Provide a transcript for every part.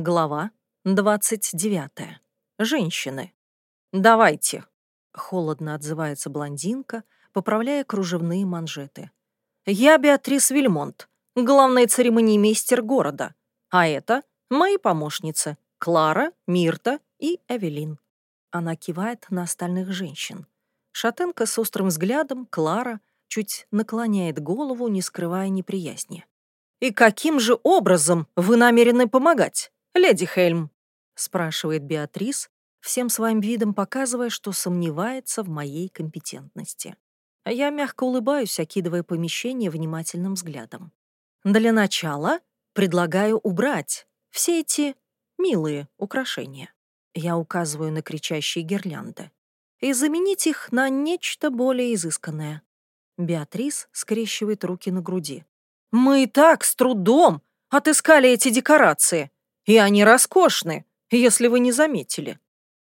Глава 29. Женщины. «Давайте», — холодно отзывается блондинка, поправляя кружевные манжеты. «Я Беатрис Вильмонт, главный церемониймейстер города, а это мои помощницы Клара, Мирта и Эвелин». Она кивает на остальных женщин. Шатенка с острым взглядом, Клара, чуть наклоняет голову, не скрывая неприязни. «И каким же образом вы намерены помогать, леди Хельм?» спрашивает Беатрис, всем своим видом показывая, что сомневается в моей компетентности. Я мягко улыбаюсь, окидывая помещение внимательным взглядом. Для начала предлагаю убрать все эти милые украшения. Я указываю на кричащие гирлянды. И заменить их на нечто более изысканное. Беатрис скрещивает руки на груди. «Мы и так с трудом отыскали эти декорации, и они роскошны, если вы не заметили».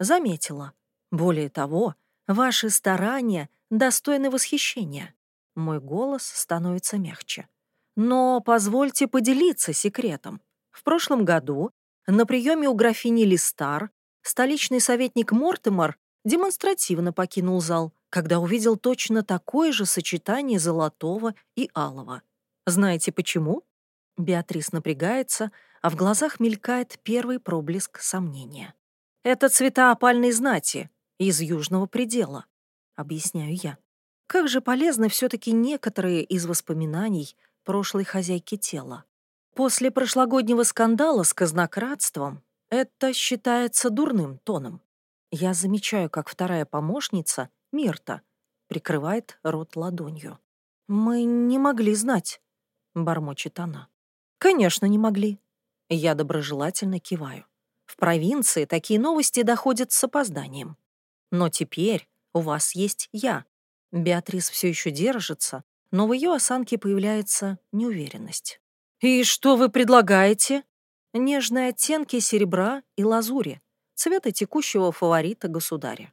Заметила. Более того, ваши старания достойны восхищения. Мой голос становится мягче. Но позвольте поделиться секретом. В прошлом году на приеме у графини Листар столичный советник Мортимер демонстративно покинул зал, когда увидел точно такое же сочетание золотого и алого. Знаете почему? Беатрис напрягается, а в глазах мелькает первый проблеск сомнения. Это цвета опальной знати из южного предела, объясняю я. Как же полезны все-таки некоторые из воспоминаний прошлой хозяйки тела. После прошлогоднего скандала с казнократством это считается дурным тоном. Я замечаю, как вторая помощница, Мирта, прикрывает рот ладонью. «Мы не могли знать», — бормочет она. «Конечно, не могли». Я доброжелательно киваю. В провинции такие новости доходят с опозданием. Но теперь у вас есть я. Беатрис все еще держится, но в ее осанке появляется неуверенность. «И что вы предлагаете?» Нежные оттенки серебра и лазури, цвета текущего фаворита государя.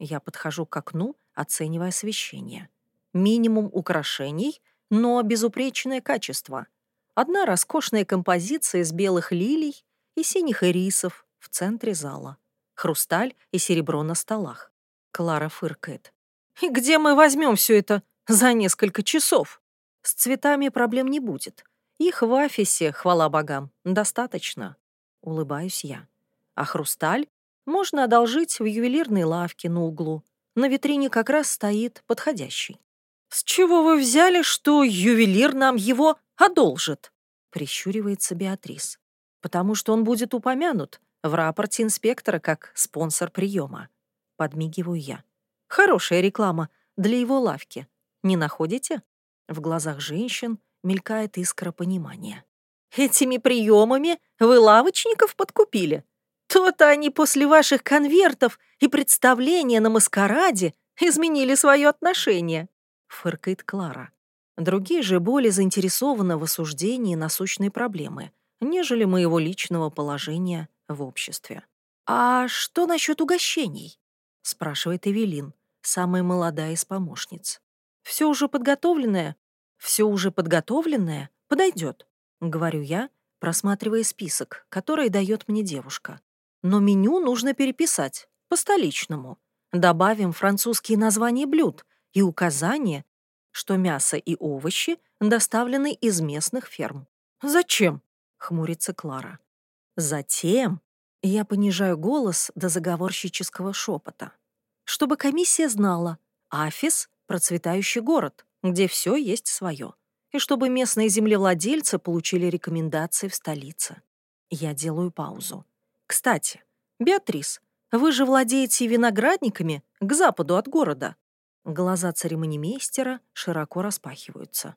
Я подхожу к окну, оценивая освещение. Минимум украшений, но безупречное качество. Одна роскошная композиция из белых лилий и синих ирисов в центре зала. Хрусталь и серебро на столах. Клара фыркает. «И где мы возьмем все это за несколько часов?» С цветами проблем не будет. Их в офисе, хвала богам, достаточно. Улыбаюсь я. А хрусталь можно одолжить в ювелирной лавке на углу. На витрине как раз стоит подходящий. «С чего вы взяли, что ювелир нам его одолжит?» Прищуривается Беатрис. «Потому что он будет упомянут в рапорте инспектора как спонсор приема». Подмигиваю я. «Хорошая реклама для его лавки. Не находите?» В глазах женщин мелькает искра понимания. «Этими приемами вы лавочников подкупили? То-то они после ваших конвертов и представления на маскараде изменили свое отношение», — фыркает Клара. Другие же более заинтересованы в осуждении насущной проблемы, нежели моего личного положения в обществе. «А что насчет угощений?» — спрашивает Эвелин, самая молодая из помощниц. «Все уже подготовленное все уже подготовленное подойдет, говорю я, просматривая список, который дает мне девушка. Но меню нужно переписать, по-столичному. Добавим французские названия блюд и указание, что мясо и овощи доставлены из местных ферм. «Зачем?» — хмурится Клара. «Затем...» — я понижаю голос до заговорщического шепота. «Чтобы комиссия знала, Афис — процветающий город, где все есть свое, и чтобы местные землевладельцы получили рекомендации в столице. Я делаю паузу. Кстати, Беатрис, вы же владеете виноградниками к западу от города. Глаза церемонимейстера широко распахиваются.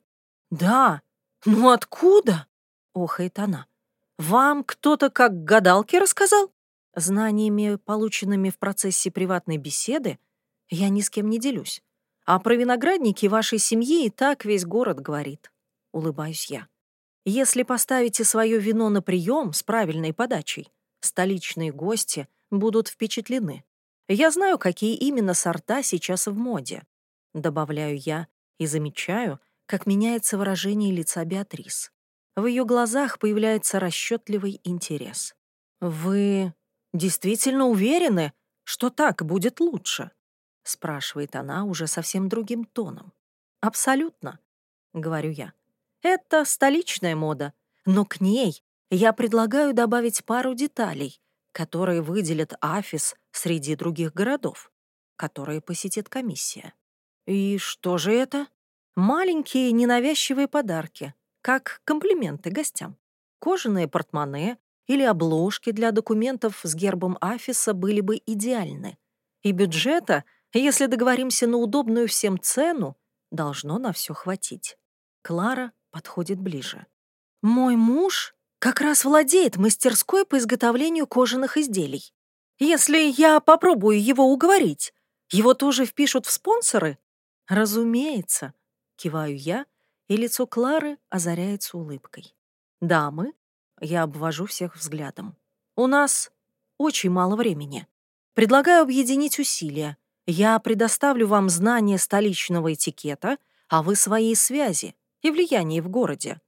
«Да, ну откуда?» — охает она. «Вам кто-то как гадалки рассказал?» Знаниями, полученными в процессе приватной беседы, я ни с кем не делюсь. А про виноградники вашей семьи и так весь город говорит. Улыбаюсь я. Если поставите свое вино на прием с правильной подачей, столичные гости будут впечатлены. Я знаю, какие именно сорта сейчас в моде. Добавляю я и замечаю, как меняется выражение лица Беатрис. В ее глазах появляется расчетливый интерес. «Вы действительно уверены, что так будет лучше?» — спрашивает она уже совсем другим тоном. «Абсолютно», — говорю я. «Это столичная мода, но к ней я предлагаю добавить пару деталей, которые выделят Афис среди других городов, которые посетит комиссия. И что же это? Маленькие ненавязчивые подарки, как комплименты гостям. Кожаные портмоне или обложки для документов с гербом Афиса были бы идеальны. И бюджета, если договоримся на удобную всем цену, должно на все хватить. Клара подходит ближе. «Мой муж как раз владеет мастерской по изготовлению кожаных изделий. Если я попробую его уговорить, его тоже впишут в спонсоры? Разумеется, киваю я, и лицо Клары озаряется улыбкой. Дамы, я обвожу всех взглядом. У нас очень мало времени. Предлагаю объединить усилия. Я предоставлю вам знания столичного этикета, а вы свои связи и влияние в городе.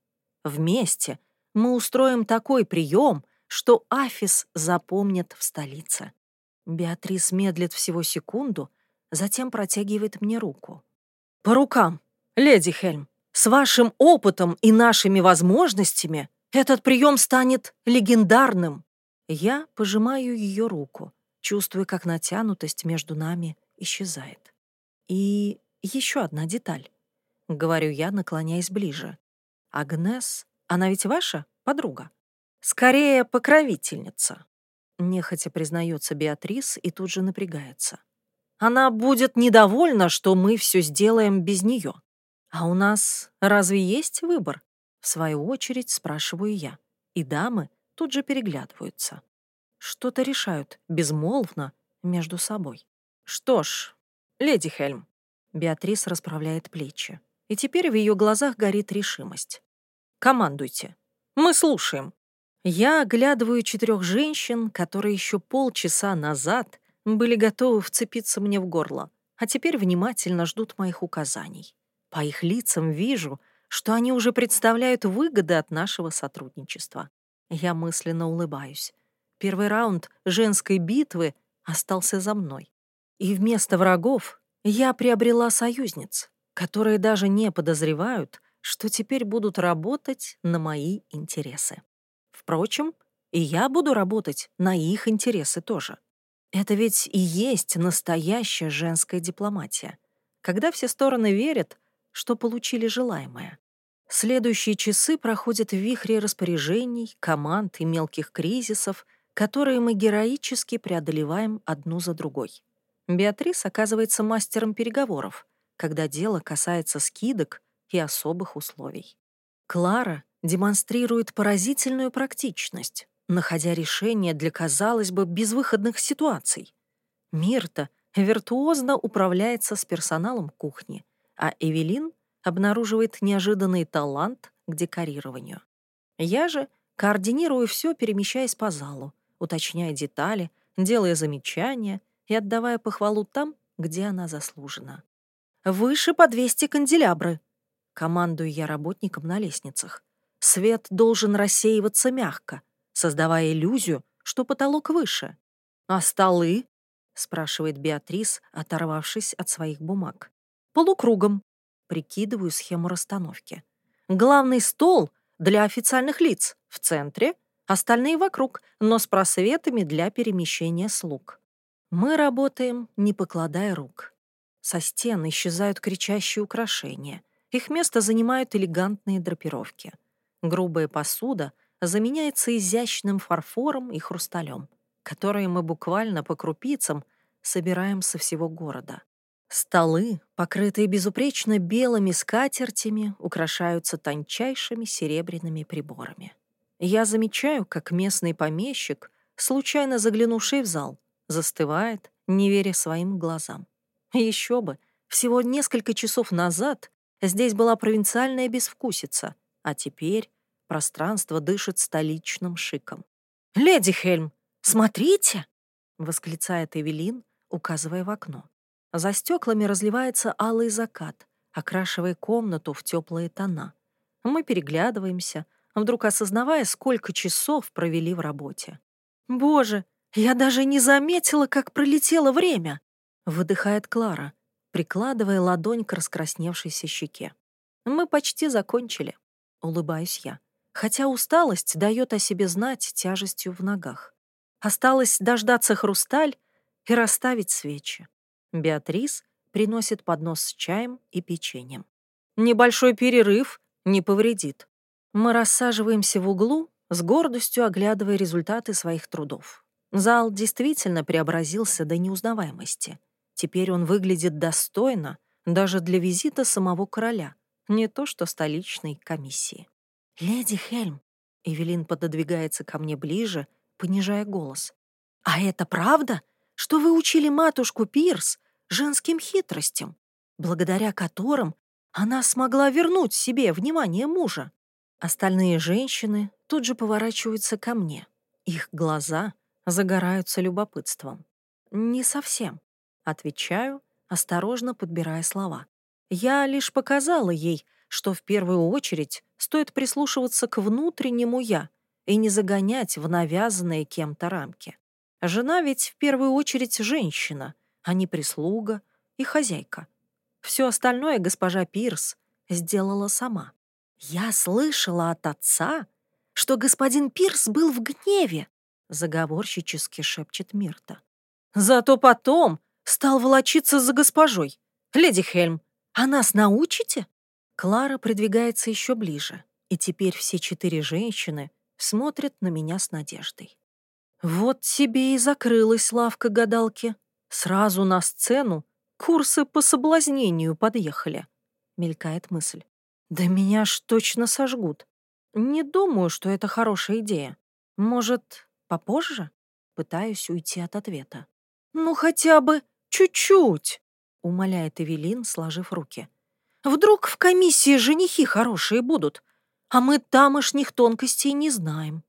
Вместе мы устроим такой прием, что Афис запомнит в столице. Беатрис медлит всего секунду, затем протягивает мне руку. «По рукам, леди Хельм, с вашим опытом и нашими возможностями этот прием станет легендарным». Я пожимаю ее руку, чувствуя, как натянутость между нами исчезает. И еще одна деталь. Говорю я, наклоняясь ближе. Агнес она ведь ваша подруга? Скорее, покровительница. Нехотя признается Беатрис и тут же напрягается. Она будет недовольна, что мы все сделаем без нее. А у нас разве есть выбор? В свою очередь спрашиваю я. И дамы тут же переглядываются. Что-то решают безмолвно между собой. Что ж, леди Хельм. Беатрис расправляет плечи. И теперь в ее глазах горит решимость. Командуйте. Мы слушаем». Я оглядываю четырех женщин, которые еще полчаса назад были готовы вцепиться мне в горло, а теперь внимательно ждут моих указаний. По их лицам вижу, что они уже представляют выгоды от нашего сотрудничества. Я мысленно улыбаюсь. Первый раунд женской битвы остался за мной. И вместо врагов я приобрела союзниц, которые даже не подозревают, что теперь будут работать на мои интересы. Впрочем, и я буду работать на их интересы тоже. Это ведь и есть настоящая женская дипломатия, когда все стороны верят, что получили желаемое. Следующие часы проходят в вихре распоряжений, команд и мелких кризисов, которые мы героически преодолеваем одну за другой. Беатрис оказывается мастером переговоров, когда дело касается скидок и особых условий. Клара демонстрирует поразительную практичность, находя решения для, казалось бы, безвыходных ситуаций. Мирта виртуозно управляется с персоналом кухни, а Эвелин обнаруживает неожиданный талант к декорированию. Я же координирую все, перемещаясь по залу, уточняя детали, делая замечания и отдавая похвалу там, где она заслужена. «Выше по 200 канделябры», Командую я работникам на лестницах. Свет должен рассеиваться мягко, создавая иллюзию, что потолок выше. «А столы?» — спрашивает Беатрис, оторвавшись от своих бумаг. «Полукругом». Прикидываю схему расстановки. «Главный стол для официальных лиц в центре, остальные вокруг, но с просветами для перемещения слуг. Мы работаем, не покладая рук. Со стен исчезают кричащие украшения — их место занимают элегантные драпировки. Грубая посуда заменяется изящным фарфором и хрусталем, которые мы буквально по крупицам собираем со всего города. Столы, покрытые безупречно белыми скатертями, украшаются тончайшими серебряными приборами. Я замечаю, как местный помещик, случайно заглянувший в зал, застывает, не веря своим глазам. Еще бы, всего несколько часов назад Здесь была провинциальная безвкусица, а теперь пространство дышит столичным шиком. «Леди Хельм, смотрите!» — восклицает Эвелин, указывая в окно. За стеклами разливается алый закат, окрашивая комнату в теплые тона. Мы переглядываемся, вдруг осознавая, сколько часов провели в работе. Боже, я даже не заметила, как пролетело время!» Выдыхает Клара, прикладывая ладонь к раскрасневшейся щеке. «Мы почти закончили», — улыбаюсь я, хотя усталость дает о себе знать тяжестью в ногах. Осталось дождаться хрусталь и расставить свечи. Беатрис приносит поднос с чаем и печеньем. Небольшой перерыв не повредит. Мы рассаживаемся в углу, с гордостью оглядывая результаты своих трудов. Зал действительно преобразился до неузнаваемости. Теперь он выглядит достойно даже для визита самого короля, не то что столичной комиссии. «Леди Хельм», — Эвелин пододвигается ко мне ближе, понижая голос. «А это правда, что вы учили матушку Пирс женским хитростям, благодаря которым она смогла вернуть себе внимание мужа?» Остальные женщины тут же поворачиваются ко мне. Их глаза загораются любопытством. «Не совсем», — отвечаю, осторожно подбирая слова. «Я лишь показала ей, что в первую очередь стоит прислушиваться к внутреннему «я» и не загонять в навязанные кем-то рамки. Жена ведь в первую очередь женщина, а не прислуга и хозяйка. Все остальное госпожа Пирс сделала сама. «Я слышала от отца, что господин Пирс был в гневе», заговорщически шепчет Мирта. «Зато потом стал волочиться за госпожой. Леди Хельм, а нас научите?» Клара придвигается еще ближе, и теперь все четыре женщины смотрят на меня с надеждой. Вот тебе и закрылась лавка гадалки. Сразу на сцену курсы по соблазнению подъехали, мелькает мысль. Да меня ж точно сожгут. Не думаю, что это хорошая идея. Может, попозже? Пытаюсь уйти от ответа. Ну, хотя бы чуть-чуть, умоляет Эвелин, сложив руки. Вдруг в комиссии женихи хорошие будут, а мы тамошних тонкостей не знаем.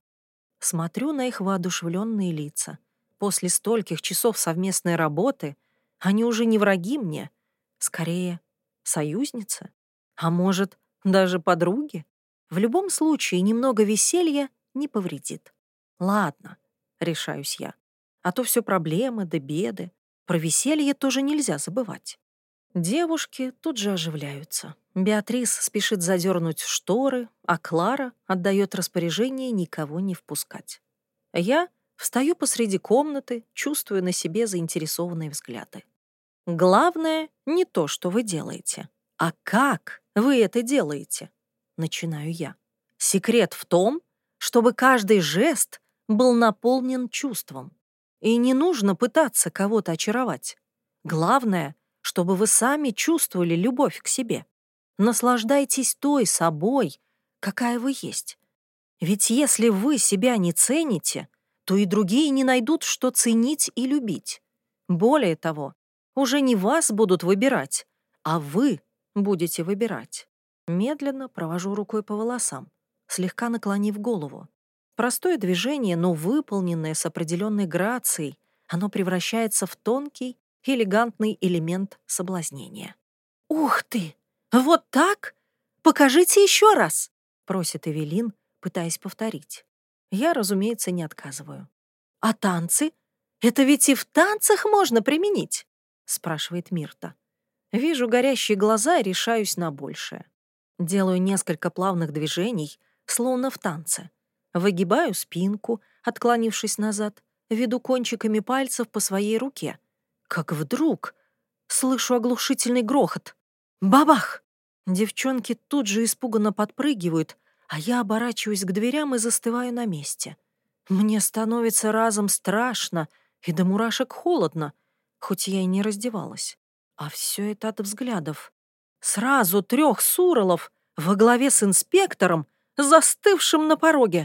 Смотрю на их воодушевленные лица. После стольких часов совместной работы они уже не враги мне, скорее, союзницы. А может, даже подруги? В любом случае, немного веселья не повредит. Ладно, решаюсь я. А то все проблемы да беды. Про веселье тоже нельзя забывать. Девушки тут же оживляются. Беатрис спешит задернуть шторы, а Клара отдает распоряжение никого не впускать. Я встаю посреди комнаты, чувствуя на себе заинтересованные взгляды. Главное не то, что вы делаете, а как вы это делаете, начинаю я. Секрет в том, чтобы каждый жест был наполнен чувством. И не нужно пытаться кого-то очаровать. Главное — чтобы вы сами чувствовали любовь к себе. Наслаждайтесь той собой, какая вы есть. Ведь если вы себя не цените, то и другие не найдут, что ценить и любить. Более того, уже не вас будут выбирать, а вы будете выбирать. Медленно провожу рукой по волосам, слегка наклонив голову. Простое движение, но выполненное с определенной грацией, оно превращается в тонкий элегантный элемент соблазнения. «Ух ты! Вот так? Покажите еще раз!» — просит Эвелин, пытаясь повторить. Я, разумеется, не отказываю. «А танцы? Это ведь и в танцах можно применить?» — спрашивает Мирта. Вижу горящие глаза и решаюсь на большее. Делаю несколько плавных движений, словно в танце. Выгибаю спинку, отклонившись назад, веду кончиками пальцев по своей руке — как вдруг слышу оглушительный грохот. Бабах! Девчонки тут же испуганно подпрыгивают, а я оборачиваюсь к дверям и застываю на месте. Мне становится разом страшно и до мурашек холодно, хоть я и не раздевалась. А все это от взглядов. Сразу трех суролов во главе с инспектором, застывшим на пороге.